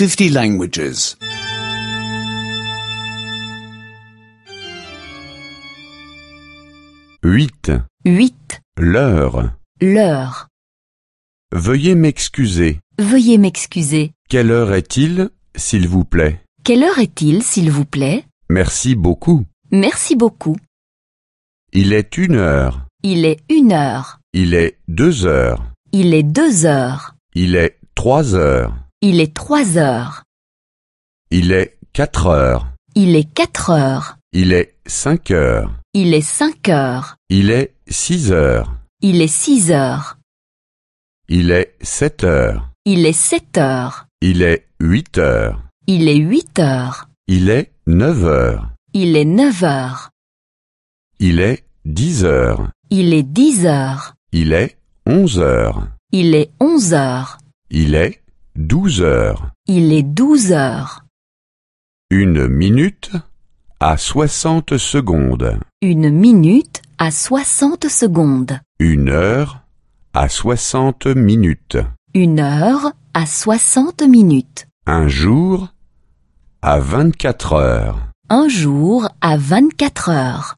50 languages. 8. 8. L'heure. L'heure. Veuillez m'excuser. Veuillez m'excuser. Quelle heure est-il, s'il vous plaît? Quelle heure est-il, s'il vous plaît? Merci beaucoup. Merci beaucoup. Il est une heure. Il est une heure. Il est deux heures. Il est deux heures. Il est trois heures. Il est trois heures. Il est quatre heures. Il est quatre heures. Il est cinq heures. Il est cinq heures. Il est six heures. Il est six heures. Il est sept heures. Il est sept heures. Il est huit heures. Il est huit heures. Il est neuf heures. Il est neuf heures. Il est dix heures. Il est dix heures. Il est onze heures. Il est onze heures. Il est douze heures. Il est douze heures. Une minute à soixante secondes. Une minute à soixante secondes. Une heure à soixante minutes. Une heure à soixante minutes. Un jour à vingt-quatre heures. Un jour à vingt-quatre heures.